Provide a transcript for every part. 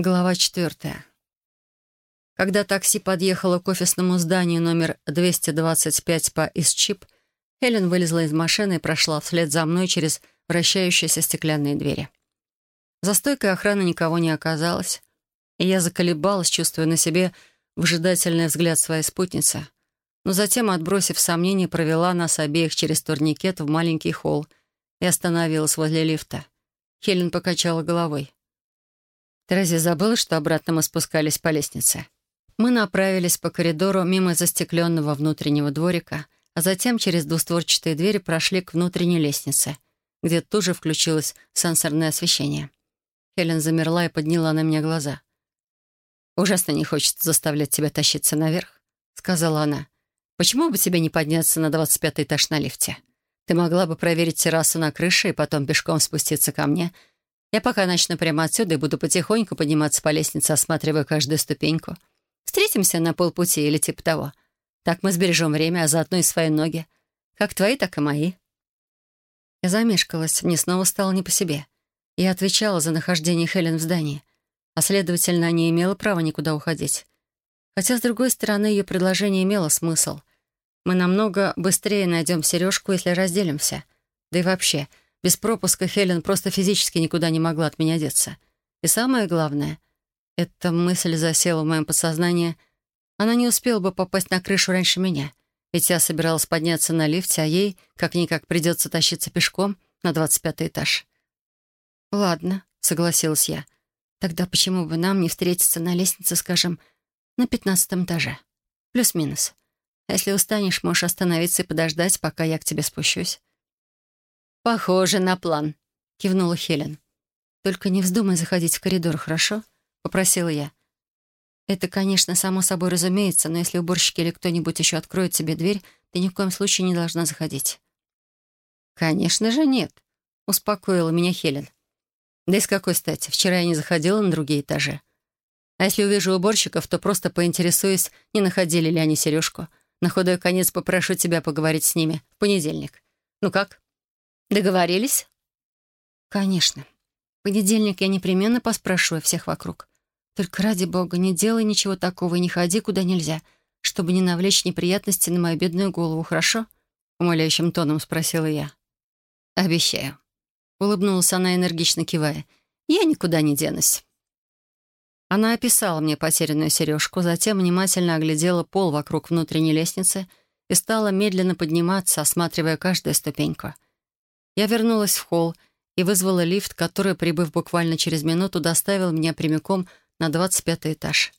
Глава четвертая. Когда такси подъехало к офисному зданию номер 225 по Исчип, Хелен вылезла из машины и прошла вслед за мной через вращающиеся стеклянные двери. За стойкой охраны никого не оказалось, и я заколебалась, чувствуя на себе выжидательный взгляд своей спутницы. Но затем, отбросив сомнения, провела нас обеих через турникет в маленький холл и остановилась возле лифта. Хелен покачала головой. Ты разве забыла, что обратно мы спускались по лестнице? Мы направились по коридору мимо застекленного внутреннего дворика, а затем через двустворчатые двери прошли к внутренней лестнице, где тут же включилось сенсорное освещение. Хелен замерла и подняла на меня глаза. «Ужасно не хочется заставлять тебя тащиться наверх», — сказала она. «Почему бы тебе не подняться на двадцать пятый этаж на лифте? Ты могла бы проверить террасу на крыше и потом пешком спуститься ко мне — я пока начну прямо отсюда и буду потихоньку подниматься по лестнице, осматривая каждую ступеньку. Встретимся на полпути или типа того. Так мы сбережем время, а заодно и свои ноги. Как твои, так и мои». Я замешкалась, мне снова стало не по себе. Я отвечала за нахождение Хелен в здании, а, следовательно, не имела права никуда уходить. Хотя, с другой стороны, ее предложение имело смысл. Мы намного быстрее найдем сережку, если разделимся. Да и вообще, без пропуска Хелен просто физически никуда не могла от меня деться. И самое главное, эта мысль засела в моем подсознании. Она не успела бы попасть на крышу раньше меня. Ведь я собиралась подняться на лифте, а ей, как-никак, придется тащиться пешком на двадцать пятый этаж. «Ладно», — согласилась я. «Тогда почему бы нам не встретиться на лестнице, скажем, на пятнадцатом этаже? Плюс-минус. А если устанешь, можешь остановиться и подождать, пока я к тебе спущусь. «Похоже на план», — кивнула Хелен. «Только не вздумай заходить в коридор, хорошо?» — попросила я. «Это, конечно, само собой разумеется, но если уборщики или кто-нибудь еще откроет тебе дверь, ты ни в коем случае не должна заходить». «Конечно же нет», — успокоила меня Хелен. «Да и с какой стати? Вчера я не заходила на другие этажи. А если увижу уборщиков, то просто поинтересуюсь, не находили ли они сережку. На худой конец попрошу тебя поговорить с ними в понедельник. Ну как?» Договорились? Конечно. В понедельник я непременно поспрашиваю всех вокруг. Только ради бога, не делай ничего такого и не ходи куда нельзя, чтобы не навлечь неприятности на мою бедную голову, хорошо? Умоляющим тоном спросила я. Обещаю. Улыбнулась она, энергично кивая. Я никуда не денусь. Она описала мне потерянную сережку, затем внимательно оглядела пол вокруг внутренней лестницы и стала медленно подниматься, осматривая каждую ступеньку — я вернулась в холл и вызвала лифт, который, прибыв буквально через минуту, доставил меня прямиком на 25 этаж.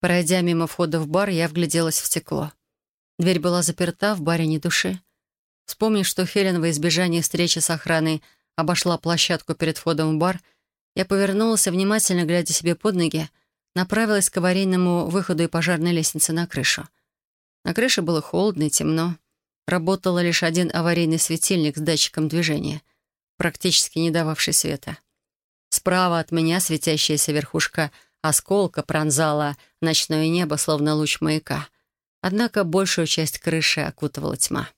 Пройдя мимо входа в бар, я вгляделась в стекло. Дверь была заперта, в баре ни души. Вспомнив, что Хелен во избежание встречи с охраной обошла площадку перед входом в бар, я повернулась внимательно глядя себе под ноги, направилась к аварийному выходу и пожарной лестнице на крышу. На крыше было холодно и темно. Работал лишь один аварийный светильник с датчиком движения, практически не дававший света. Справа от меня светящаяся верхушка осколка пронзала ночное небо, словно луч маяка. Однако большую часть крыши окутывала тьма.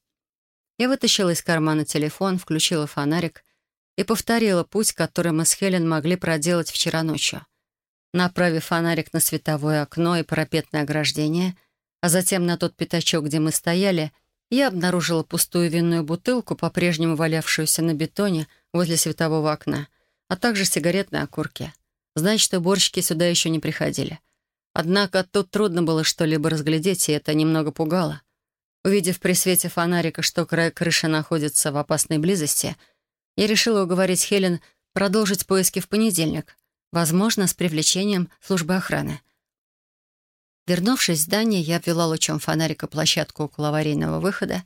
Я вытащила из кармана телефон, включила фонарик и повторила путь, который мы с Хелен могли проделать вчера ночью. Направив фонарик на световое окно и парапетное ограждение, а затем на тот пятачок, где мы стояли — я обнаружила пустую винную бутылку, по-прежнему валявшуюся на бетоне возле светового окна, а также сигаретные окурки. Значит, уборщики сюда еще не приходили. Однако тут трудно было что-либо разглядеть, и это немного пугало. Увидев при свете фонарика, что край крыши находится в опасной близости, я решила уговорить Хелен продолжить поиски в понедельник, возможно, с привлечением службы охраны. Вернувшись в здание, я обвела лучом фонарика площадку около аварийного выхода,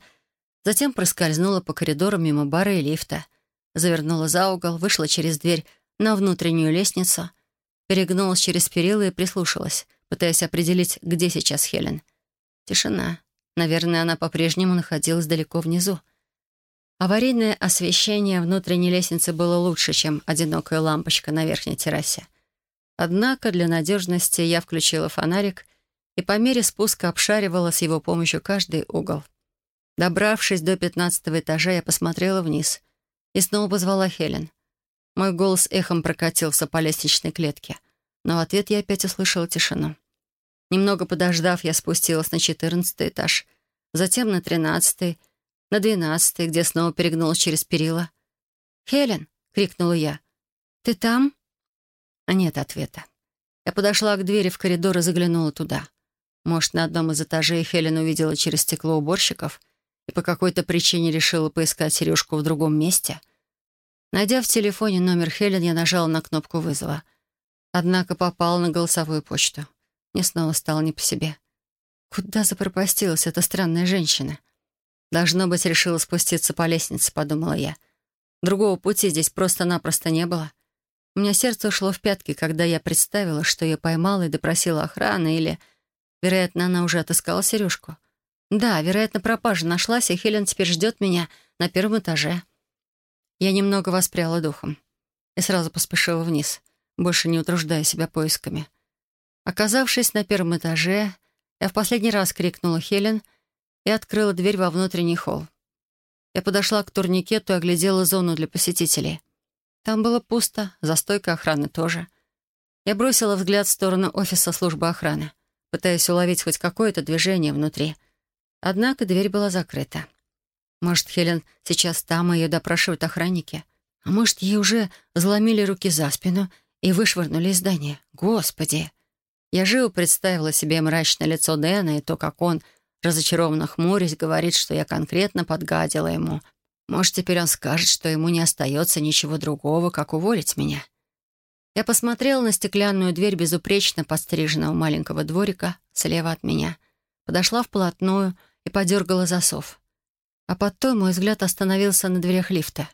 затем проскользнула по коридору мимо бара и лифта, завернула за угол, вышла через дверь на внутреннюю лестницу, перегнулась через перила и прислушалась, пытаясь определить, где сейчас Хелен. Тишина. Наверное, она по-прежнему находилась далеко внизу. Аварийное освещение внутренней лестницы было лучше, чем одинокая лампочка на верхней террасе. Однако для надежности я включила фонарик и по мере спуска обшаривала с его помощью каждый угол. Добравшись до пятнадцатого этажа, я посмотрела вниз и снова позвала Хелен. Мой голос эхом прокатился по лестничной клетке. но в ответ я опять услышала тишину. Немного подождав, я спустилась на четырнадцатый этаж, затем на тринадцатый, на двенадцатый, где снова перегнулась через перила. «Хелен!» — крикнула я. «Ты там?» А нет ответа. Я подошла к двери в коридор и заглянула туда. Может, на одном из этажей Хелен увидела через стекло уборщиков и по какой-то причине решила поискать сережку в другом месте. Найдя в телефоне номер Хелен, я нажала на кнопку вызова. Однако попала на голосовую почту. Мне снова стало не по себе. Куда запропастилась эта странная женщина? Должно быть, решила спуститься по лестнице, подумала я. Другого пути здесь просто-напросто не было. У меня сердце ушло в пятки, когда я представила, что ее поймала и допросила охрана, или, вероятно, она уже отыскала сережку. Да, вероятно, пропажа нашлась, и Хелен теперь ждет меня на первом этаже. Я немного воспряла духом и сразу поспешила вниз, больше не утруждая себя поисками. Оказавшись на первом этаже, я в последний раз крикнула Хелен и открыла дверь во внутренний холл. Я подошла к турникету и оглядела зону для посетителей — там было пусто, за стойкой охраны тоже. Я бросила взгляд в сторону офиса службы охраны, пытаясь уловить хоть какое-то движение внутри. Однако дверь была закрыта. Может, Хелен сейчас там, и ее допрашивают охранники? А может, ей уже заломили руки за спину и вышвырнули из здания? Господи! Я живо представила себе мрачное лицо Дэна и то, как он, разочарованно хмурясь, говорит, что я конкретно подгадила ему — может, теперь он скажет, что ему не остается ничего другого, как уволить меня. Я посмотрела на стеклянную дверь безупречно подстриженного маленького дворика слева от меня, подошла вплотную и подергала засов. А потом мой взгляд остановился на дверях лифта.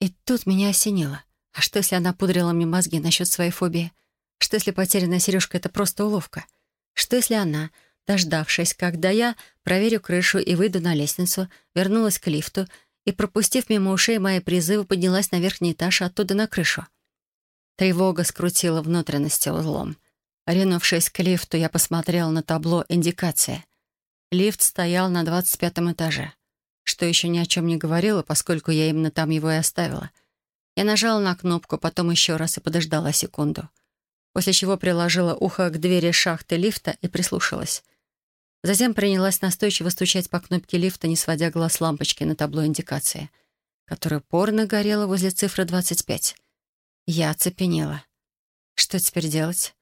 И тут меня осенило. А что, если она пудрила мне мозги насчет своей фобии? Что, если потерянная сережка — это просто уловка? Что, если она, дождавшись, когда я проверю крышу и выйду на лестницу, вернулась к лифту и, пропустив мимо ушей мои призывы, поднялась на верхний этаж, оттуда на крышу. Тревога скрутила внутренности узлом. Ринувшись к лифту, я посмотрела на табло «Индикация». Лифт стоял на двадцать пятом этаже, что еще ни о чем не говорило, поскольку я именно там его и оставила. Я нажала на кнопку, потом еще раз и подождала секунду, после чего приложила ухо к двери шахты лифта и прислушалась. Затем принялась настойчиво стучать по кнопке лифта, не сводя глаз лампочки на табло индикации, которая порно горела возле цифры 25. Я оцепенела. Что теперь делать?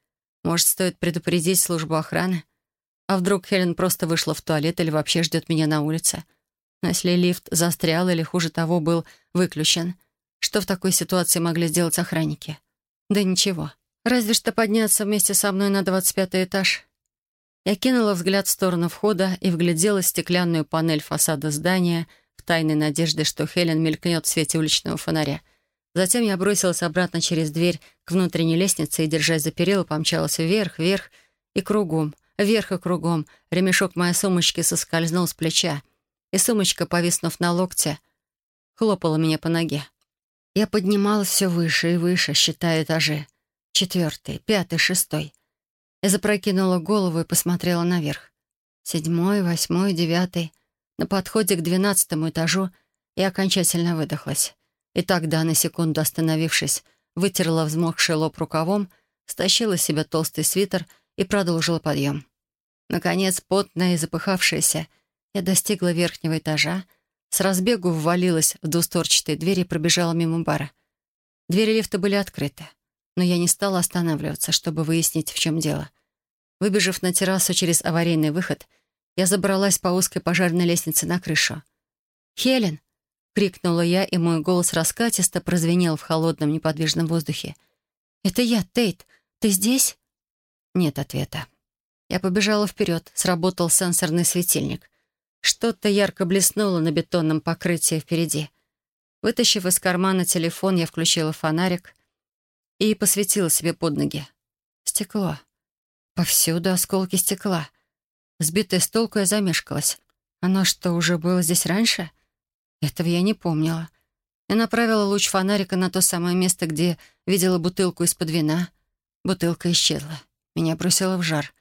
Может, стоит предупредить службу охраны? А вдруг Хелен просто вышла в туалет или вообще ждет меня на улице? Но если лифт застрял или, хуже того, был выключен, что в такой ситуации могли сделать охранники? Да ничего. Разве что подняться вместе со мной на 25 этаж я кинула взгляд в сторону входа и вглядела стеклянную панель фасада здания в тайной надежде, что Хелен мелькнет в свете уличного фонаря. Затем я бросилась обратно через дверь к внутренней лестнице и, держась за перила, помчалась вверх, вверх и кругом, вверх и кругом. Ремешок моей сумочки соскользнул с плеча, и сумочка, повиснув на локте, хлопала меня по ноге. Я поднималась все выше и выше, считая этажи. Четвертый, пятый, шестой. Я запрокинула голову и посмотрела наверх. Седьмой, восьмой, девятый. На подходе к двенадцатому этажу я окончательно выдохлась. И тогда, на секунду остановившись, вытерла взмокший лоб рукавом, стащила с себя толстый свитер и продолжила подъем. Наконец, потная и запыхавшаяся, я достигла верхнего этажа, с разбегу ввалилась в двусторчатые двери и пробежала мимо бара. Двери лифта были открыты но я не стала останавливаться, чтобы выяснить, в чем дело. Выбежав на террасу через аварийный выход, я забралась по узкой пожарной лестнице на крышу. «Хелен!» — крикнула я, и мой голос раскатисто прозвенел в холодном неподвижном воздухе. «Это я, Тейт. Ты здесь?» Нет ответа. Я побежала вперед, сработал сенсорный светильник. Что-то ярко блеснуло на бетонном покрытии впереди. Вытащив из кармана телефон, я включила фонарик и посветила себе под ноги. Стекло. Повсюду осколки стекла. Сбитая с толку, я замешкалась. Оно что, уже было здесь раньше? Этого я не помнила. Я направила луч фонарика на то самое место, где видела бутылку из-под вина. Бутылка исчезла. Меня бросило в жар.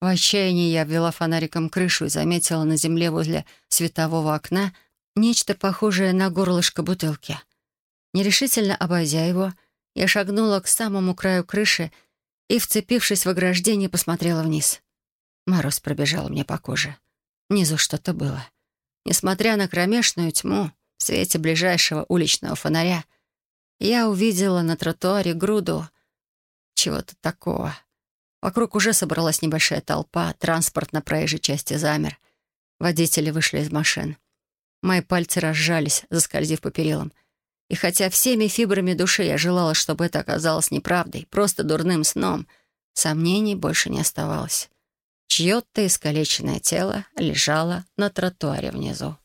В отчаянии я обвела фонариком крышу и заметила на земле возле светового окна нечто похожее на горлышко бутылки. Нерешительно обойдя его, я шагнула к самому краю крыши и, вцепившись в ограждение, посмотрела вниз. Мороз пробежал мне по коже. Внизу что-то было. Несмотря на кромешную тьму, в свете ближайшего уличного фонаря, я увидела на тротуаре груду чего-то такого. Вокруг уже собралась небольшая толпа, транспорт на проезжей части замер. Водители вышли из машин. Мои пальцы разжались, заскользив по перилам. И хотя всеми фибрами души я желала, чтобы это оказалось неправдой, просто дурным сном, сомнений больше не оставалось. Чье-то искалеченное тело лежало на тротуаре внизу.